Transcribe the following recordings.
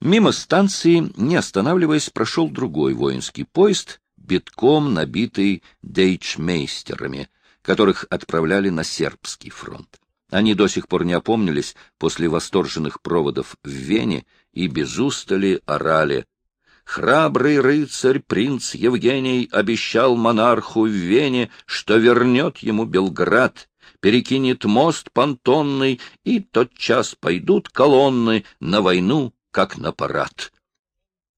Мимо станции, не останавливаясь, прошел другой воинский поезд, битком набитый дейчмейстерами, которых отправляли на сербский фронт. Они до сих пор не опомнились после восторженных проводов в Вене и без устали орали. Храбрый рыцарь принц Евгений обещал монарху в Вене, что вернет ему Белград, перекинет мост понтонный, и тотчас пойдут колонны на войну как на парад.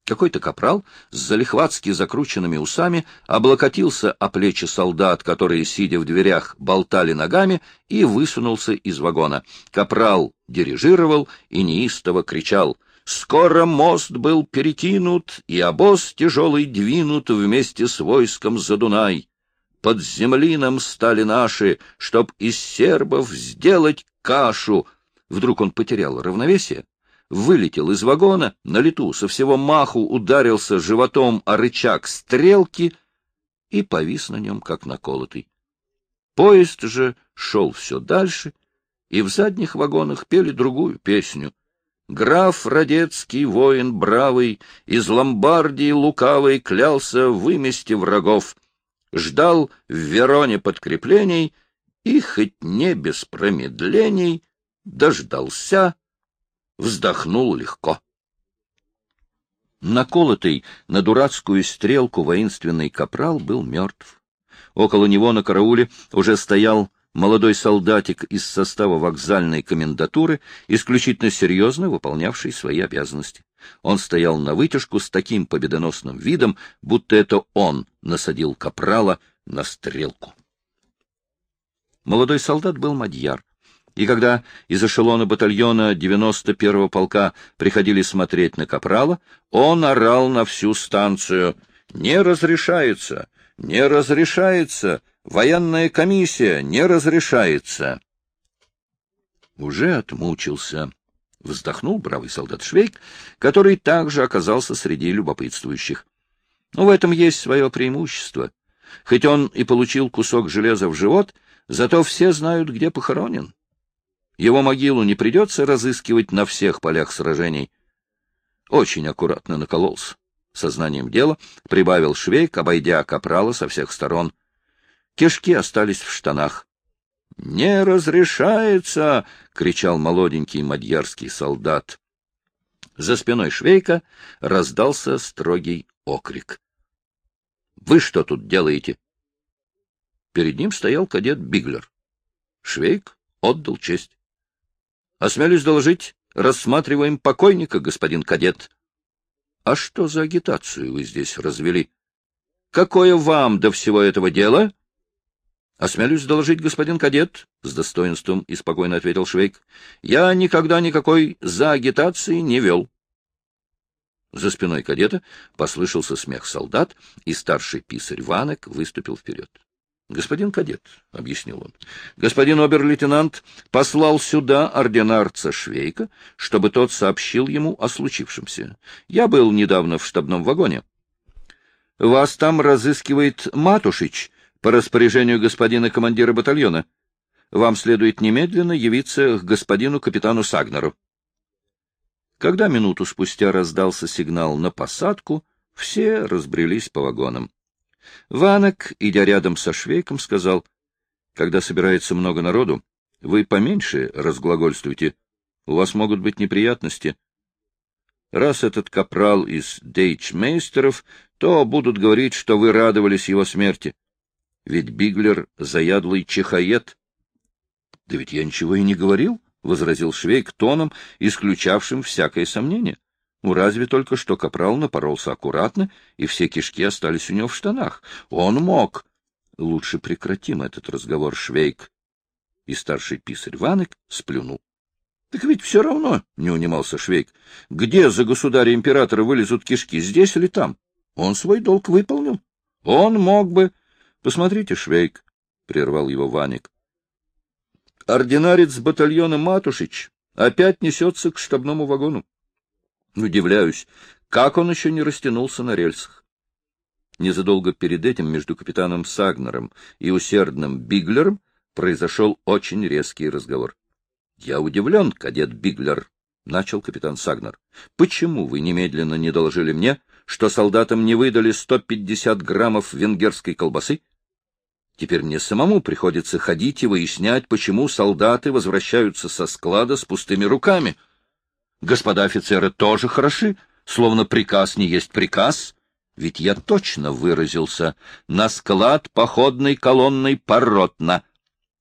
Какой-то капрал с залихватски закрученными усами облокотился о плечи солдат, которые, сидя в дверях, болтали ногами, и высунулся из вагона. Капрал дирижировал и неистово кричал — Скоро мост был перекинут, и обоз тяжелый двинут вместе с войском за Дунай. Под землином стали наши, чтоб из сербов сделать кашу. Вдруг он потерял равновесие, вылетел из вагона, на лету со всего маху ударился животом о рычаг стрелки и повис на нем, как наколотый. Поезд же шел все дальше, и в задних вагонах пели другую песню. Граф Радецкий, воин бравый, из Ломбардии лукавый клялся вымести врагов, ждал в Вероне подкреплений и, хоть не без промедлений, дождался вздохнул легко. Наколотый на дурацкую стрелку воинственный капрал был мертв. Около него на карауле уже стоял молодой солдатик из состава вокзальной комендатуры, исключительно серьезно выполнявший свои обязанности. Он стоял на вытяжку с таким победоносным видом, будто это он насадил капрала на стрелку. Молодой солдат был мадьяр, и когда из эшелона батальона 91-го полка приходили смотреть на Капрала, он орал на всю станцию «Не разрешается! Не разрешается! Военная комиссия! Не разрешается!» Уже отмучился. Вздохнул бравый солдат Швейк, который также оказался среди любопытствующих. Но в этом есть свое преимущество. Хоть он и получил кусок железа в живот, зато все знают, где похоронен. Его могилу не придется разыскивать на всех полях сражений. Очень аккуратно накололся. Сознанием дела прибавил швейк, обойдя капрала со всех сторон. Кишки остались в штанах. — Не разрешается! — кричал молоденький мадьярский солдат. За спиной швейка раздался строгий окрик. — Вы что тут делаете? Перед ним стоял кадет Биглер. Швейк отдал честь. — Осмелюсь доложить, рассматриваем покойника, господин кадет. — А что за агитацию вы здесь развели? — Какое вам до всего этого дела? — Осмелюсь доложить, господин кадет, — с достоинством и спокойно ответил Швейк. — Я никогда никакой за агитации не вел. За спиной кадета послышался смех солдат, и старший писарь Ванек выступил вперед. — Господин кадет, — объяснил он, — господин обер-лейтенант послал сюда ординарца Швейка, чтобы тот сообщил ему о случившемся. Я был недавно в штабном вагоне. — Вас там разыскивает Матушич по распоряжению господина командира батальона. Вам следует немедленно явиться к господину капитану Сагнеру. Когда минуту спустя раздался сигнал на посадку, все разбрелись по вагонам. Ванок, идя рядом со Швейком, сказал, — Когда собирается много народу, вы поменьше разглагольствуйте. У вас могут быть неприятности. Раз этот капрал из дейчмейстеров, то будут говорить, что вы радовались его смерти. Ведь Биглер — заядлый чехоед. — Да ведь я ничего и не говорил, — возразил Швейк тоном, исключавшим всякое сомнение. Ну, разве только что капрал напоролся аккуратно, и все кишки остались у него в штанах. Он мог. Лучше прекратим этот разговор, Швейк. И старший писарь Ванек сплюнул. — Так ведь все равно, — не унимался Швейк, — где за государя-императора вылезут кишки, здесь или там? Он свой долг выполнил. Он мог бы... — Посмотрите, Швейк, — прервал его Ваник. Ординарец батальона Матушич опять несется к штабному вагону. Удивляюсь, как он еще не растянулся на рельсах. Незадолго перед этим между капитаном Сагнером и усердным Биглером произошел очень резкий разговор. — Я удивлен, кадет Биглер, — начал капитан Сагнер. — Почему вы немедленно не доложили мне, что солдатам не выдали 150 граммов венгерской колбасы? Теперь мне самому приходится ходить и выяснять, почему солдаты возвращаются со склада с пустыми руками. Господа офицеры тоже хороши, словно приказ не есть приказ, ведь я точно выразился на склад походной колонной поротно.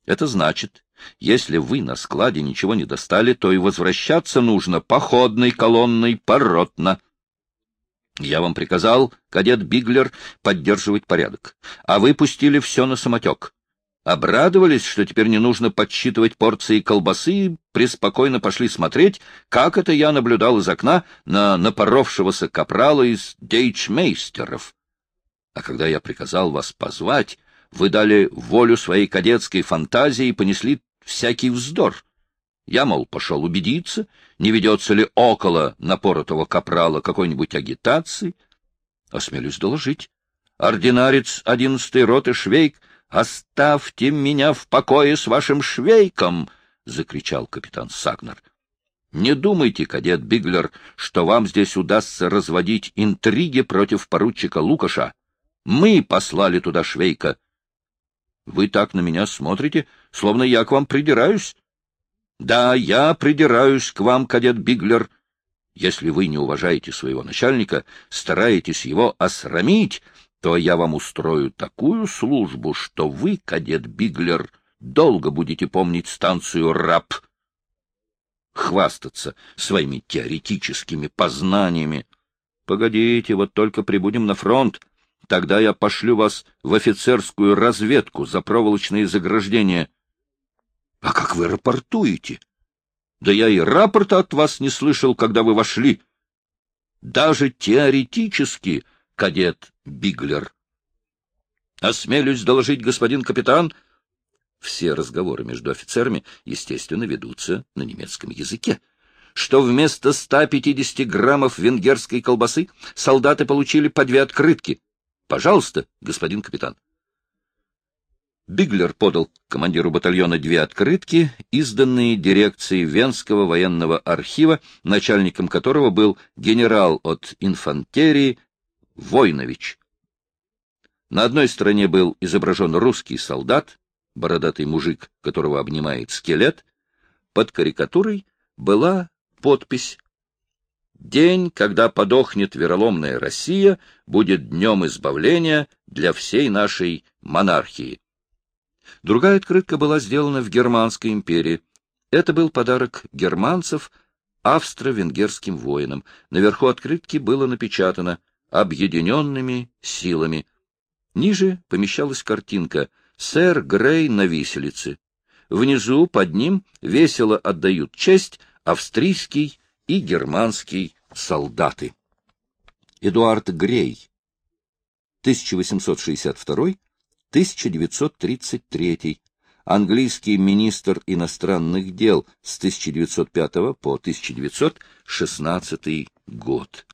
Это значит, если вы на складе ничего не достали, то и возвращаться нужно походной колонной поротно. Я вам приказал, кадет Биглер, поддерживать порядок, а вы пустили все на самотек. Обрадовались, что теперь не нужно подсчитывать порции колбасы, и преспокойно пошли смотреть, как это я наблюдал из окна на напоровшегося капрала из дейчмейстеров. А когда я приказал вас позвать, вы дали волю своей кадетской фантазии и понесли всякий вздор. Я, мол, пошел убедиться, не ведется ли около напоротого капрала какой-нибудь агитации. Осмелюсь доложить. Ординарец одиннадцатой роты Швейк, оставьте меня в покое с вашим Швейком! — закричал капитан Сагнер. — Не думайте, кадет Биглер, что вам здесь удастся разводить интриги против поручика Лукаша. Мы послали туда Швейка. Вы так на меня смотрите, словно я к вам придираюсь. Да, я придираюсь к вам, кадет Биглер. Если вы не уважаете своего начальника, стараетесь его осрамить, то я вам устрою такую службу, что вы, кадет Биглер, долго будете помнить станцию РАП. Хвастаться своими теоретическими познаниями. Погодите, вот только прибудем на фронт. Тогда я пошлю вас в офицерскую разведку за проволочные заграждения. А как вы рапортуете? Да я и рапорта от вас не слышал, когда вы вошли. Даже теоретически, кадет Биглер. Осмелюсь доложить, господин капитан, все разговоры между офицерами, естественно, ведутся на немецком языке, что вместо 150 граммов венгерской колбасы солдаты получили по две открытки. Пожалуйста, господин капитан. Биглер подал командиру батальона две открытки, изданные дирекцией Венского военного архива, начальником которого был генерал от инфантерии Войнович. На одной стороне был изображен русский солдат, бородатый мужик, которого обнимает скелет. Под карикатурой была подпись «День, когда подохнет вероломная Россия, будет днем избавления для всей нашей монархии». Другая открытка была сделана в Германской империи. Это был подарок германцев австро-венгерским воинам. Наверху открытки было напечатано «Объединенными силами». Ниже помещалась картинка «Сэр Грей на виселице». Внизу, под ним, весело отдают честь австрийский и германский солдаты. Эдуард Грей, 1862 1933, английский министр иностранных дел с 1905 по 1916 год.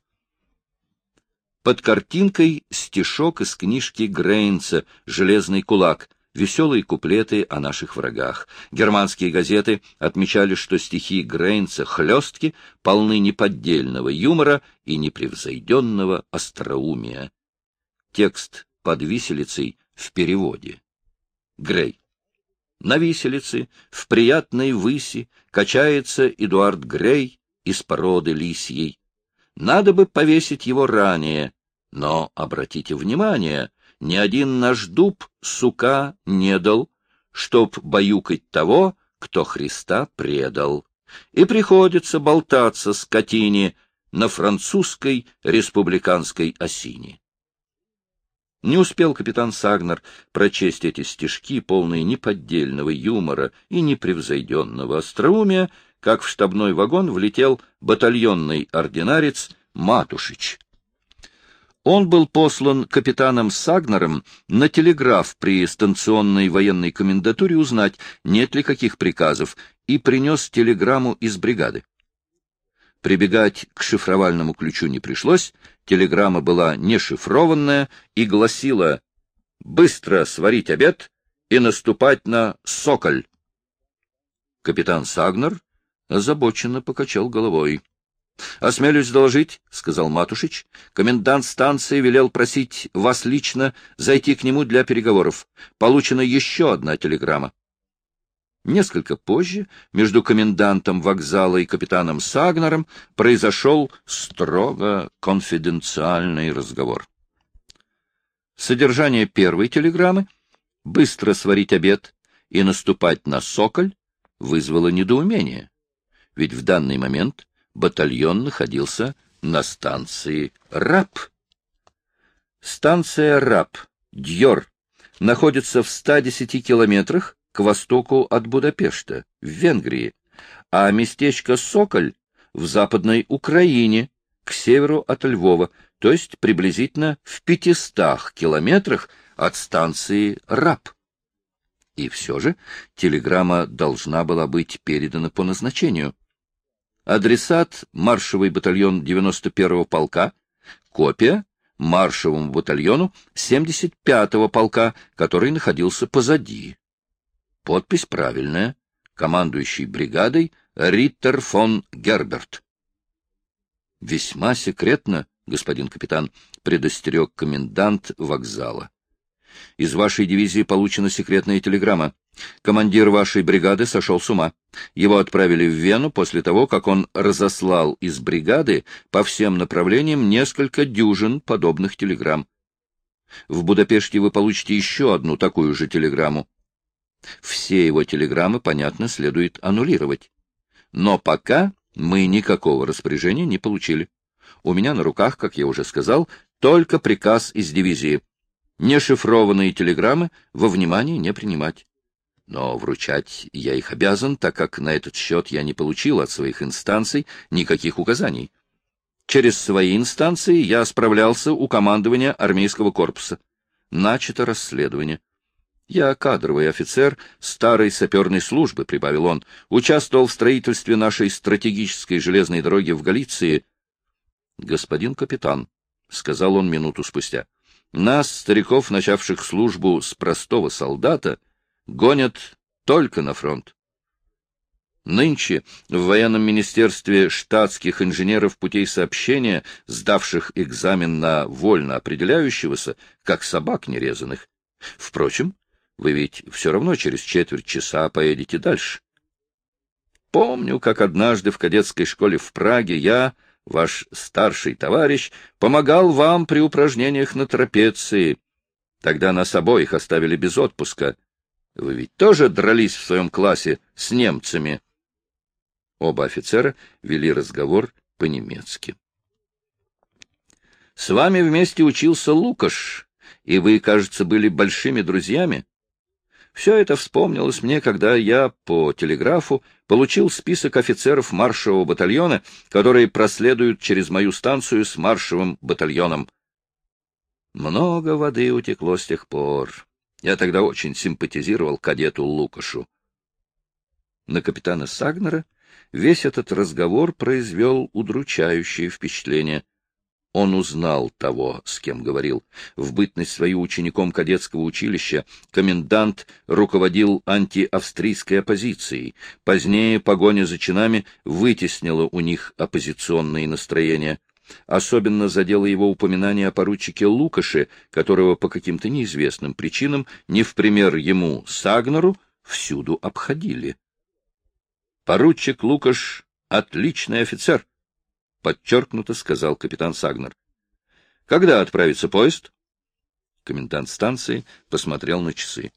Под картинкой стишок из книжки Грейнса «Железный кулак», веселые куплеты о наших врагах. Германские газеты отмечали, что стихи Грейнса хлестки полны неподдельного юмора и непревзойденного остроумия. Текст под виселицей в переводе. Грей. На виселице, в приятной выси, качается Эдуард Грей из породы лисьей. Надо бы повесить его ранее, но, обратите внимание, ни один наш дуб сука не дал, чтоб баюкать того, кто Христа предал. И приходится болтаться скотине на французской республиканской осине. Не успел капитан Сагнер прочесть эти стишки, полные неподдельного юмора и непревзойденного остроумия, как в штабной вагон влетел батальонный ординарец Матушич. Он был послан капитаном Сагнером на телеграф при станционной военной комендатуре узнать, нет ли каких приказов, и принес телеграмму из бригады. Прибегать к шифровальному ключу не пришлось, телеграмма была нешифрованная и гласила «Быстро сварить обед и наступать на Соколь». Капитан Сагнер озабоченно покачал головой. — Осмелюсь доложить, — сказал Матушич. — Комендант станции велел просить вас лично зайти к нему для переговоров. Получена еще одна телеграмма. Несколько позже между комендантом вокзала и капитаном Сагнером произошел строго конфиденциальный разговор. Содержание первой телеграммы — быстро сварить обед и наступать на Соколь — вызвало недоумение, ведь в данный момент батальон находился на станции Раб. Станция Раб, Дьор, находится в 110 километрах к востоку от Будапешта, в Венгрии, а местечко Соколь в Западной Украине, к северу от Львова, то есть приблизительно в 500 километрах от станции Раб. И все же телеграмма должна была быть передана по назначению. Адресат — маршевый батальон 91-го полка, копия — маршевому батальону 75-го полка, который находился позади. Подпись правильная. Командующий бригадой Риттер фон Герберт. Весьма секретно, господин капитан, предостерег комендант вокзала. Из вашей дивизии получена секретная телеграмма. Командир вашей бригады сошел с ума. Его отправили в Вену после того, как он разослал из бригады по всем направлениям несколько дюжин подобных телеграмм. В Будапеште вы получите еще одну такую же телеграмму. Все его телеграммы, понятно, следует аннулировать. Но пока мы никакого распоряжения не получили. У меня на руках, как я уже сказал, только приказ из дивизии. Нешифрованные телеграммы во внимание не принимать. Но вручать я их обязан, так как на этот счет я не получил от своих инстанций никаких указаний. Через свои инстанции я справлялся у командования армейского корпуса. Начато расследование. Я кадровый офицер старой саперной службы, — прибавил он, — участвовал в строительстве нашей стратегической железной дороги в Галиции. — Господин капитан, — сказал он минуту спустя, — нас, стариков, начавших службу с простого солдата, гонят только на фронт. Нынче в военном министерстве штатских инженеров путей сообщения, сдавших экзамен на вольно определяющегося, как собак нерезанных. Впрочем, вы ведь все равно через четверть часа поедете дальше. Помню, как однажды в кадетской школе в Праге я, ваш старший товарищ, помогал вам при упражнениях на трапеции. Тогда нас обоих оставили без отпуска. Вы ведь тоже дрались в своем классе с немцами? Оба офицера вели разговор по-немецки. — С вами вместе учился Лукаш, и вы, кажется, были большими друзьями. Все это вспомнилось мне, когда я по телеграфу получил список офицеров маршевого батальона, которые проследуют через мою станцию с маршевым батальоном. Много воды утекло с тех пор. Я тогда очень симпатизировал кадету Лукашу. На капитана Сагнера весь этот разговор произвел удручающее впечатление — он узнал того, с кем говорил. В бытность свою учеником кадетского училища комендант руководил антиавстрийской оппозицией. Позднее погоня за чинами вытеснила у них оппозиционные настроения. Особенно задело его упоминание о поручике Лукаше, которого по каким-то неизвестным причинам, не в пример ему, Сагнеру, всюду обходили. Поручик Лукаш — отличный офицер, подчеркнуто сказал капитан Сагнер. — Когда отправится поезд? Комендант станции посмотрел на часы.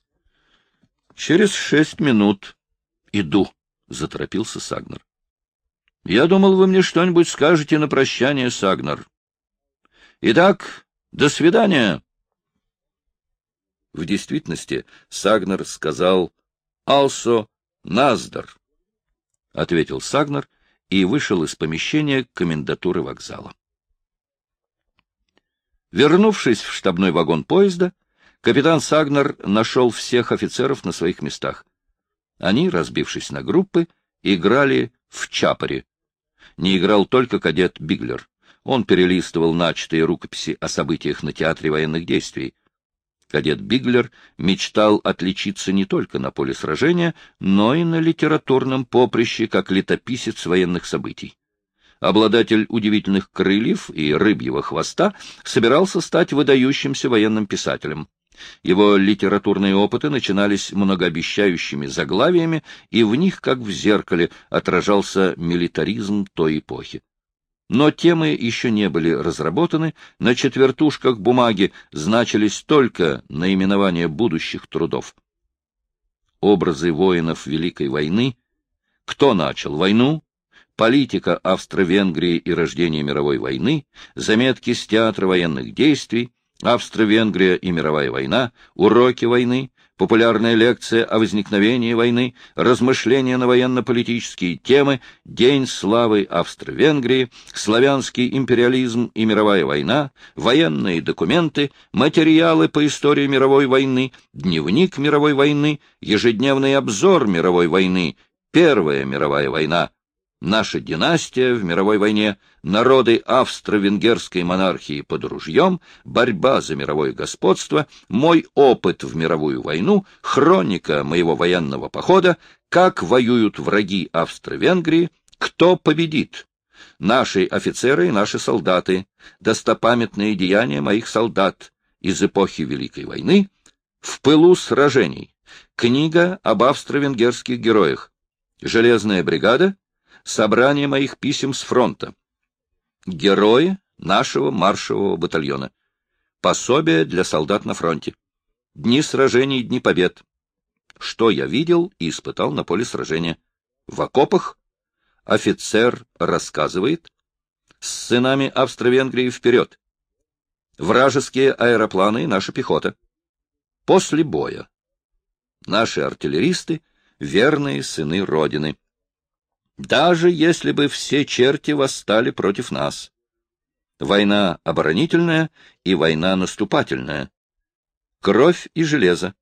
— Через шесть минут. — Иду, — заторопился Сагнер. — Я думал, вы мне что-нибудь скажете на прощание, Сагнер. — Итак, до свидания. В действительности Сагнер сказал «Also Наздар», — ответил Сагнер и вышел из помещения комендатуры вокзала. Вернувшись в штабной вагон поезда, капитан Сагнер нашел всех офицеров на своих местах. Они, разбившись на группы, играли в чапоре. Не играл только кадет Биглер. Он перелистывал начатые рукописи о событиях на театре военных действий. Кадет Биглер мечтал отличиться не только на поле сражения, но и на литературном поприще как летописец военных событий. Обладатель удивительных крыльев и рыбьего хвоста собирался стать выдающимся военным писателем. Его литературные опыты начинались многообещающими заглавиями, и в них, как в зеркале, отражался милитаризм той эпохи. Но темы еще не были разработаны, на четвертушках бумаги значились только наименования будущих трудов. Образы воинов Великой войны, кто начал войну, политика Австро-Венгрии и рождение мировой войны, заметки с театра военных действий, Австро-Венгрия и мировая война, уроки войны, популярная лекция о возникновении войны, размышления на военно-политические темы, День славы Австро-Венгрии, славянский империализм и мировая война, военные документы, материалы по истории мировой войны, дневник мировой войны, ежедневный обзор мировой войны, Первая мировая война, наша династия в мировой войне, народы австро-венгерской монархии под ружьем, борьба за мировое господство, мой опыт в мировую войну, хроника моего военного похода, как воюют враги Австро-Венгрии, кто победит, наши офицеры и наши солдаты, достопамятные деяния моих солдат из эпохи Великой войны, в пылу сражений, книга об австро-венгерских героях, железная бригада, собрание моих писем с фронта. Герои нашего маршевого батальона. Пособие для солдат на фронте. Дни сражений дни побед. Что я видел и испытал на поле сражения. В окопах офицер рассказывает. С сынами Австро-Венгрии вперед. Вражеские аэропланы и наша пехота. После боя. Наши артиллеристы — верные сыны Родины даже если бы все черти восстали против нас. Война оборонительная и война наступательная. Кровь и железо.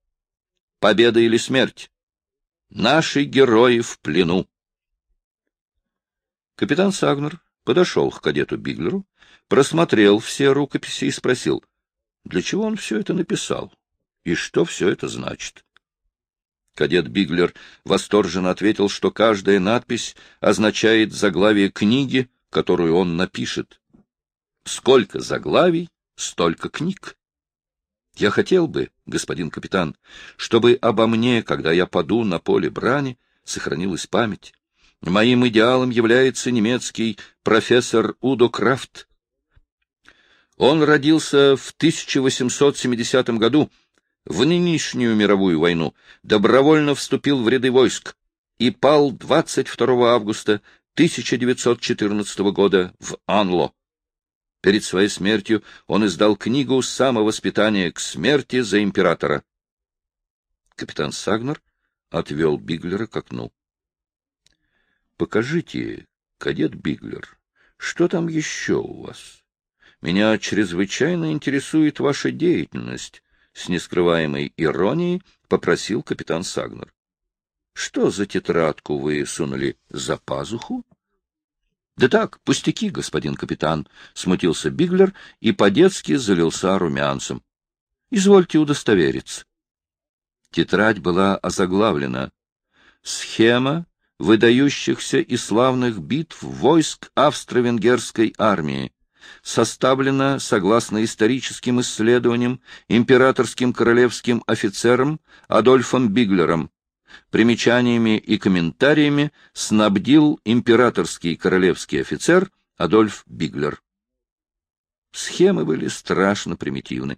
Победа или смерть. Наши герои в плену. Капитан Сагнер подошел к кадету Биглеру, просмотрел все рукописи и спросил, для чего он все это написал и что все это значит. Кадет Биглер восторженно ответил, что каждая надпись означает заглавие книги, которую он напишет. Сколько заглавий, столько книг. Я хотел бы, господин капитан, чтобы обо мне, когда я паду на поле брани, сохранилась память. Моим идеалом является немецкий профессор Удо Крафт. Он родился в 1870 году, в нынешнюю мировую войну добровольно вступил в ряды войск и пал 22 августа 1914 года в Анло. Перед своей смертью он издал книгу «Самовоспитание к смерти за императора». Капитан Сагнер отвел Биглера к окну. — Покажите, кадет Биглер, что там еще у вас? Меня чрезвычайно интересует ваша деятельность с нескрываемой иронией попросил капитан Сагнер. — Что за тетрадку вы сунули за пазуху? — Да так, пустяки, господин капитан, — смутился Биглер и по-детски залился румянцем. — Извольте удостовериться. Тетрадь была озаглавлена «Схема выдающихся и славных битв войск австро-венгерской армии составлена, согласно историческим исследованиям, императорским королевским офицером Адольфом Биглером. Примечаниями и комментариями снабдил императорский королевский офицер Адольф Биглер. Схемы были страшно примитивны.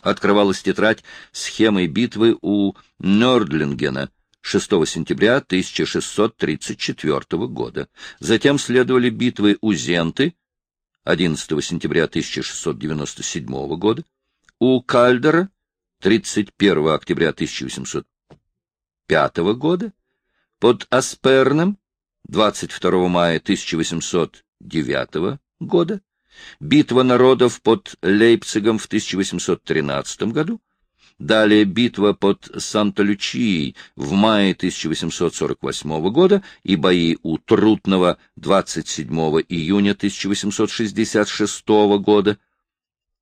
Открывалась тетрадь схемой битвы у Нордлингена 6 сентября 1634 года. Затем следовали битвы у Зенты 11 сентября 1697 года, у Кальдера 31 октября 1805 года, под Асперном 22 мая 1809 года, битва народов под Лейпцигом в 1813 году, Далее битва под Санта-Лючией в мае 1848 года и бои у Трутного 27 июня 1866 года.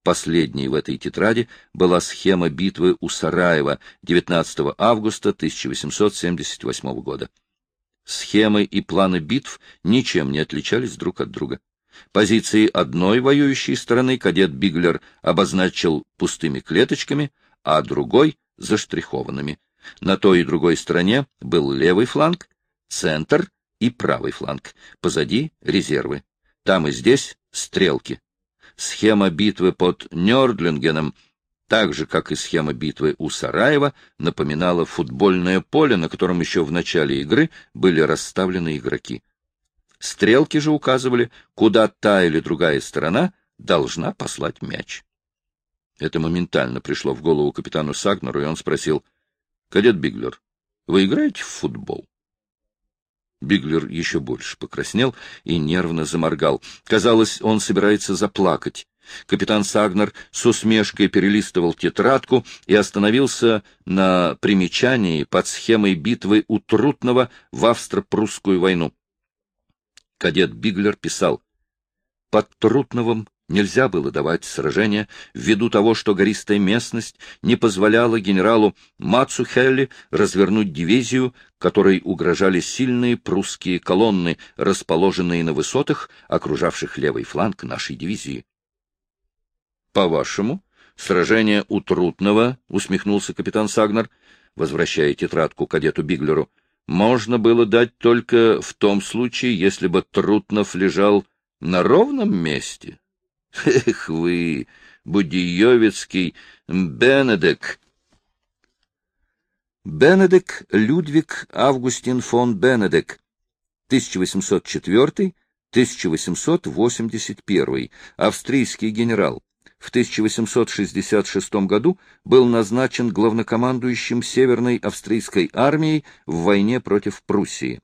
Последней в этой тетради была схема битвы у Сараева 19 августа 1878 года. Схемы и планы битв ничем не отличались друг от друга. Позиции одной воюющей стороны кадет Биглер обозначил пустыми клеточками, а другой — заштрихованными. На той и другой стороне был левый фланг, центр и правый фланг. Позади — резервы. Там и здесь — стрелки. Схема битвы под Нёрдлингеном, так же, как и схема битвы у Сараева, напоминала футбольное поле, на котором еще в начале игры были расставлены игроки. Стрелки же указывали, куда та или другая сторона должна послать мяч. Это моментально пришло в голову капитану Сагнеру, и он спросил, — Кадет Биглер, вы играете в футбол? Биглер еще больше покраснел и нервно заморгал. Казалось, он собирается заплакать. Капитан Сагнер с усмешкой перелистывал тетрадку и остановился на примечании под схемой битвы у Трутного в австро-прусскую войну. Кадет Биглер писал, «Под Трутновым нельзя было давать сражения ввиду того, что гористая местность не позволяла генералу Мацухелли развернуть дивизию, которой угрожали сильные прусские колонны, расположенные на высотах, окружавших левый фланг нашей дивизии. — По-вашему, сражение у Трутного, — усмехнулся капитан Сагнер, возвращая тетрадку кадету Биглеру, можно было дать только в том случае, если бы Трутнов лежал на ровном месте. Эх вы, Будиевицкий Бенедек! Бенедек Людвиг Августин фон Бенедек, 1804-1881, австрийский генерал в 1866 году был назначен главнокомандующим Северной австрийской армией в войне против Пруссии.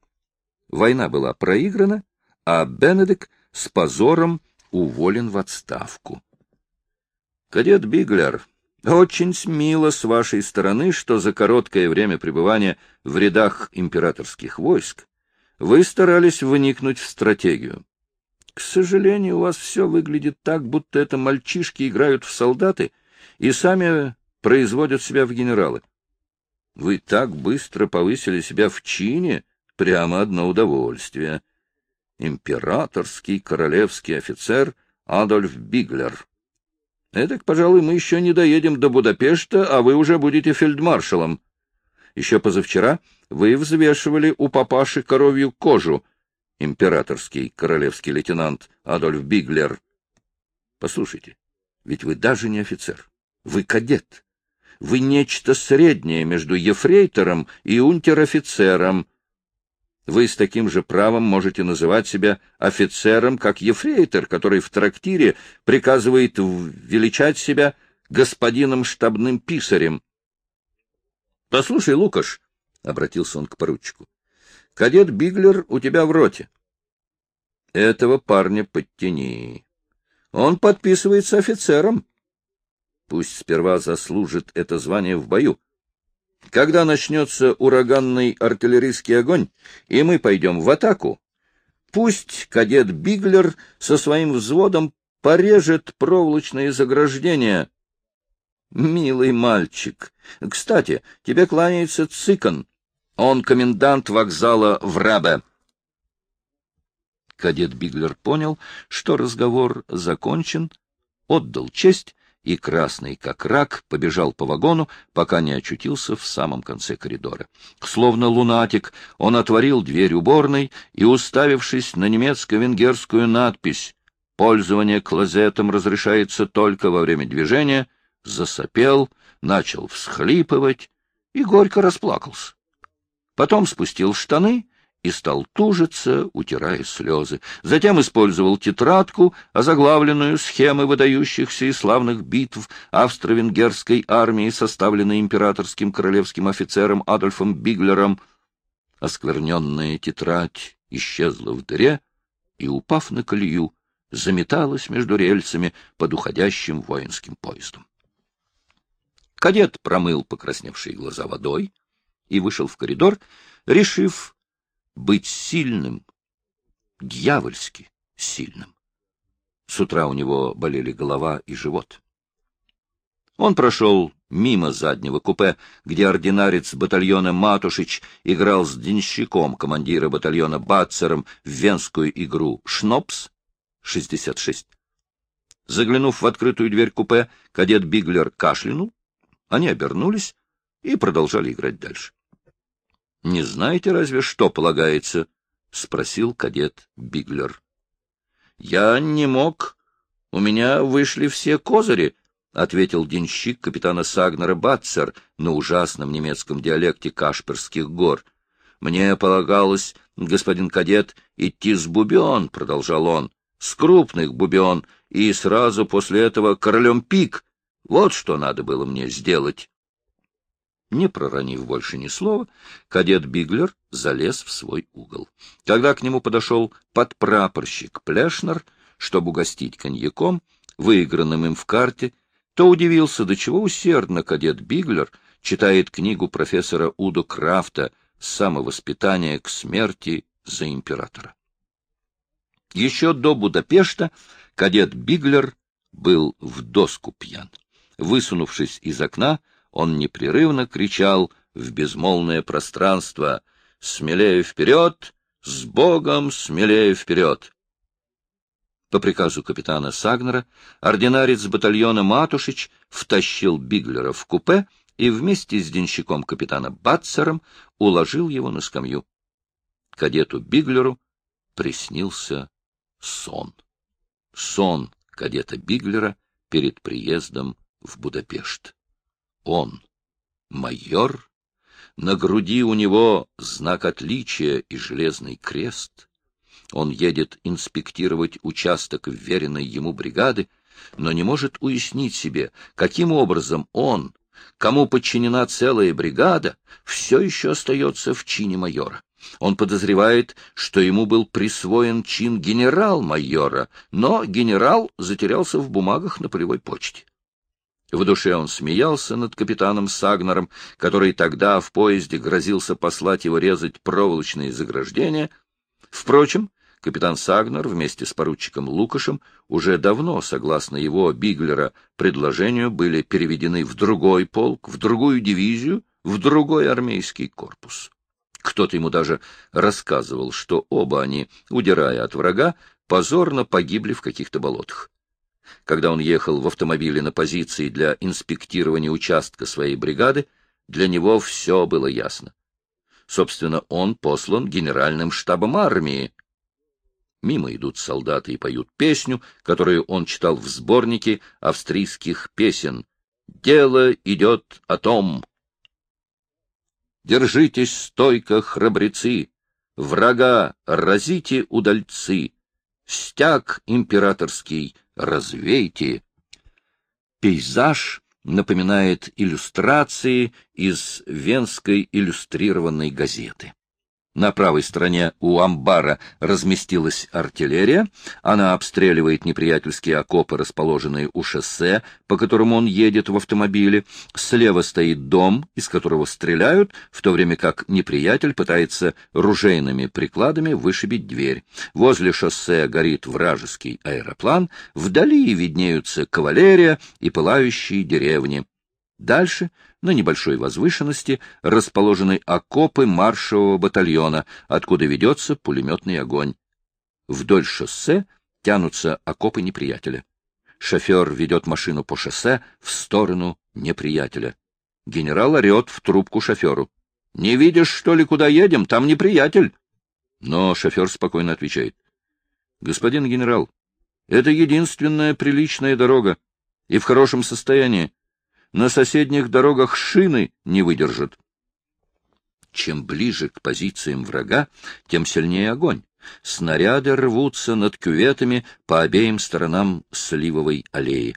Война была проиграна, а Бенедик с позором уволен в отставку. Кадет Биглер, очень смело с вашей стороны, что за короткое время пребывания в рядах императорских войск вы старались вникнуть в стратегию. К сожалению, у вас все выглядит так, будто это мальчишки играют в солдаты и сами производят себя в генералы. Вы так быстро повысили себя в чине, прямо одно удовольствие. Императорский королевский офицер Адольф Биглер. Эдак, пожалуй, мы еще не доедем до Будапешта, а вы уже будете фельдмаршалом. Еще позавчера вы взвешивали у папаши коровью кожу — императорский королевский лейтенант Адольф Биглер. Послушайте, ведь вы даже не офицер, вы кадет. Вы нечто среднее между ефрейтором и унтер-офицером. Вы с таким же правом можете называть себя офицером, как ефрейтор, который в трактире приказывает величать себя господином штабным писарем. — Послушай, Лукаш, — обратился он к поручику, Кадет Биглер у тебя в роте. Этого парня подтяни. Он подписывается офицером. Пусть сперва заслужит это звание в бою. Когда начнется ураганный артиллерийский огонь, и мы пойдем в атаку, пусть кадет Биглер со своим взводом порежет проволочные заграждения. Милый мальчик. Кстати, тебе кланяется Цикон. Он комендант вокзала в Рабе. Кадет Биглер понял, что разговор закончен, отдал честь и, красный как рак, побежал по вагону, пока не очутился в самом конце коридора. Словно лунатик, он отворил дверь уборной и, уставившись на немецко-венгерскую надпись «Пользование клозетом разрешается только во время движения», засопел, начал всхлипывать и горько расплакался. Потом спустил штаны и стал тужиться, утирая слезы. Затем использовал тетрадку, озаглавленную схемы выдающихся и славных битв австро-венгерской армии, составленной императорским королевским офицером Адольфом Биглером. Оскверненная тетрадь исчезла в дыре и, упав на колею, заметалась между рельсами под уходящим воинским поездом. Кадет промыл покрасневшие глаза водой, и вышел в коридор, решив быть сильным, дьявольски сильным. С утра у него болели голова и живот. Он прошел мимо заднего купе, где ординарец батальона Матушич играл с денщиком командира батальона Батцером в венскую игру «Шнопс» 66. Заглянув в открытую дверь купе, кадет Биглер кашлянул, они обернулись и продолжали играть дальше. — Не знаете разве, что полагается? — спросил кадет Биглер. — Я не мог. У меня вышли все козыри, — ответил денщик капитана Сагнера Батцер на ужасном немецком диалекте Кашперских гор. — Мне полагалось, господин кадет, идти с бубен, — продолжал он, — с крупных бубен, и сразу после этого королем пик. Вот что надо было мне сделать. Не проронив больше ни слова, кадет Биглер залез в свой угол. Когда к нему подошел подпрапорщик Плешнер, чтобы угостить коньяком, выигранным им в карте, то удивился, до чего усердно кадет Биглер читает книгу профессора Удо Крафта «Самовоспитание к смерти за императора». Еще до Будапешта кадет Биглер был в доску пьян. Высунувшись из окна, он непрерывно кричал в безмолвное пространство «Смелее вперед! С Богом смелее вперед!» По приказу капитана Сагнера ординарец батальона Матушич втащил Биглера в купе и вместе с денщиком капитана Батцером уложил его на скамью. Кадету Биглеру приснился сон. Сон кадета Биглера перед приездом в Будапешт он, майор, на груди у него знак отличия и железный крест. Он едет инспектировать участок вверенной ему бригады, но не может уяснить себе, каким образом он, кому подчинена целая бригада, все еще остается в чине майора. Он подозревает, что ему был присвоен чин генерал-майора, но генерал затерялся в бумагах на полевой почте. В душе он смеялся над капитаном Сагнером, который тогда в поезде грозился послать его резать проволочные заграждения. Впрочем, капитан Сагнер вместе с поручиком Лукашем уже давно, согласно его, Биглера, предложению были переведены в другой полк, в другую дивизию, в другой армейский корпус. Кто-то ему даже рассказывал, что оба они, удирая от врага, позорно погибли в каких-то болотах. Когда он ехал в автомобиле на позиции для инспектирования участка своей бригады, для него все было ясно. Собственно, он послан генеральным штабом армии. Мимо идут солдаты и поют песню, которую он читал в сборнике австрийских песен. «Дело идет о том». Держитесь стойко, храбрецы, врага разите удальцы, стяг императорский развейте. Пейзаж напоминает иллюстрации из Венской иллюстрированной газеты. На правой стороне у амбара разместилась артиллерия. Она обстреливает неприятельские окопы, расположенные у шоссе, по которому он едет в автомобиле. Слева стоит дом, из которого стреляют, в то время как неприятель пытается ружейными прикладами вышибить дверь. Возле шоссе горит вражеский аэроплан. Вдали виднеются кавалерия и пылающие деревни. Дальше на небольшой возвышенности расположены окопы маршевого батальона, откуда ведется пулеметный огонь. Вдоль шоссе тянутся окопы неприятеля. Шофер ведет машину по шоссе в сторону неприятеля. Генерал орет в трубку шоферу. — Не видишь, что ли, куда едем? Там неприятель. Но шофер спокойно отвечает. — Господин генерал, это единственная приличная дорога и в хорошем состоянии на соседних дорогах шины не выдержат. Чем ближе к позициям врага, тем сильнее огонь. Снаряды рвутся над кюветами по обеим сторонам сливовой аллеи.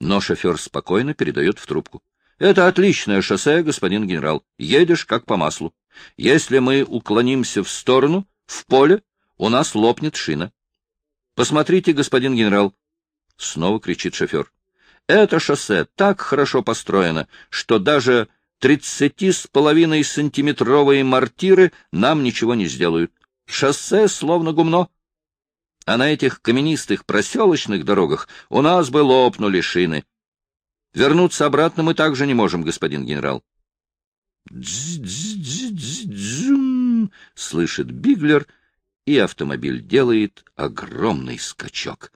Но шофер спокойно передает в трубку. — Это отличное шоссе, господин генерал. Едешь как по маслу. Если мы уклонимся в сторону, в поле, у нас лопнет шина. — Посмотрите, господин генерал. Снова кричит шофер. Это шоссе так хорошо построено, что даже тридцати с половиной сантиметровые мортиры нам ничего не сделают. Шоссе словно гумно. А на этих каменистых проселочных дорогах у нас бы лопнули шины. Вернуться обратно мы также не можем, господин генерал. слышит Биглер, и автомобиль делает огромный скачок.